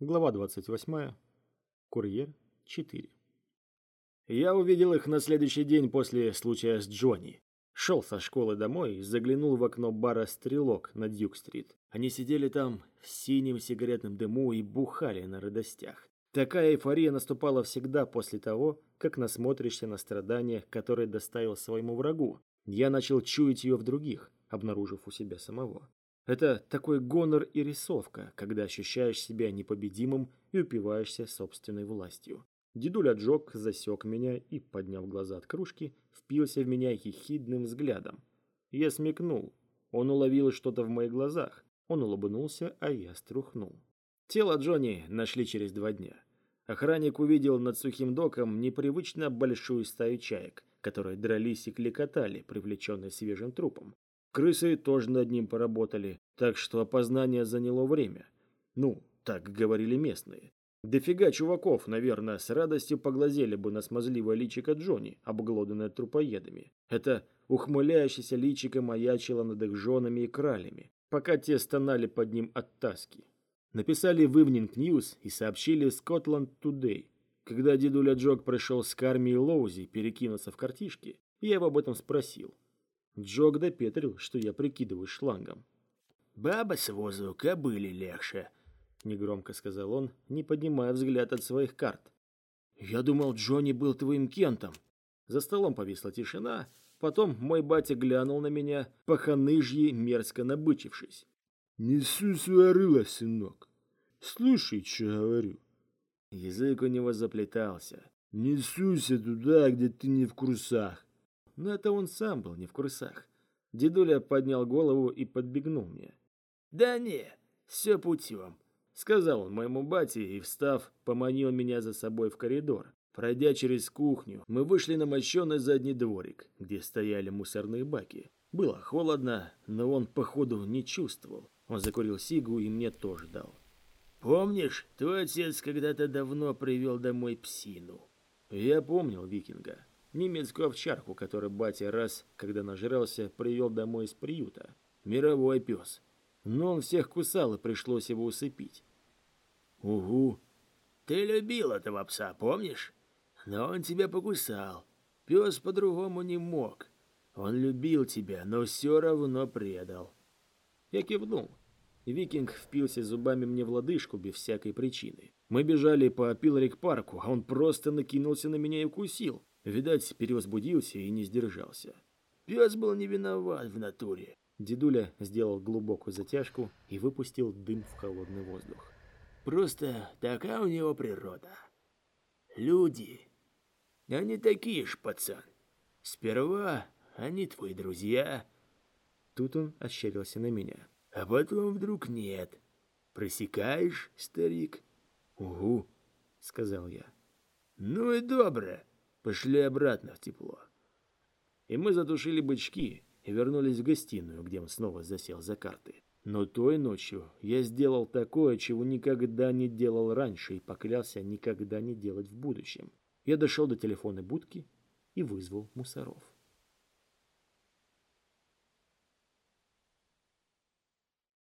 Глава 28. Курьер 4. Я увидел их на следующий день после случая с Джонни. Шел со школы домой заглянул в окно бара «Стрелок» на Дьюк-стрит. Они сидели там в синем сигаретном дыму и бухали на радостях. Такая эйфория наступала всегда после того, как насмотришься на страдания, которые доставил своему врагу. Я начал чуять ее в других, обнаружив у себя самого. Это такой гонор и рисовка, когда ощущаешь себя непобедимым и упиваешься собственной властью. Дедуля Джок засек меня и, подняв глаза от кружки, впился в меня ехидным взглядом. Я смекнул. Он уловил что-то в моих глазах. Он улыбнулся, а я струхнул. Тело Джонни нашли через два дня. Охранник увидел над сухим доком непривычно большую стаю чаек, которые дрались и клекотали, привлеченные свежим трупом. Крысы тоже над ним поработали, так что опознание заняло время. Ну, так говорили местные. Дофига чуваков, наверное, с радостью поглазели бы на смазливое личико Джонни, обглоданное трупоедами. Это ухмыляющееся личико маячило над их женами и кралями, пока те стонали под ним от таски. Написали в Evening News и сообщили Scotland Today. Когда дедуля Джок пришел с Карми и Лоузи перекинуться в картишки, я его об этом спросил. Джок допетрил, что я прикидываюсь шлангом. «Баба с возу кобыли легче», — негромко сказал он, не поднимая взгляд от своих карт. «Я думал, Джонни был твоим Кентом». За столом повисла тишина, потом мой батя глянул на меня, по ханыжьи мерзко набычившись. Не рыло, сынок. Слушай, что говорю. Язык у него заплетался. Не суйся туда, где ты не в курсах. Но это он сам был не в курсах. Дедуля поднял голову и подбегнул мне. «Да не, все путем», — сказал он моему бате и, встав, поманил меня за собой в коридор. Пройдя через кухню, мы вышли на мощенный задний дворик, где стояли мусорные баки. Было холодно, но он, походу, не чувствовал. Он закурил сигу и мне тоже дал. «Помнишь, твой отец когда-то давно привел домой псину?» Я помнил викинга. Немецкую овчарку, которую батя раз, когда нажрался, привел домой из приюта. Мировой пес. Но он всех кусал, и пришлось его усыпить. «Угу. Ты любил этого пса, помнишь? Но он тебя покусал. Пес по-другому не мог. Он любил тебя, но все равно предал». Я кивнул. Викинг впился зубами мне в лодыжку без всякой причины. Мы бежали по Пилорик-парку, а он просто накинулся на меня и укусил. Видать, перевозбудился и не сдержался. Пес был не виноват в натуре. Дедуля сделал глубокую затяжку и выпустил дым в холодный воздух. Просто такая у него природа. Люди. Они такие ж, пацан. Сперва они твои друзья. Тут он ощерился на меня а потом вдруг нет. Просекаешь, старик? Угу, сказал я. Ну и добре, пошли обратно в тепло. И мы затушили бычки и вернулись в гостиную, где он снова засел за карты. Но той ночью я сделал такое, чего никогда не делал раньше и поклялся никогда не делать в будущем. Я дошел до телефонной будки и вызвал мусоров.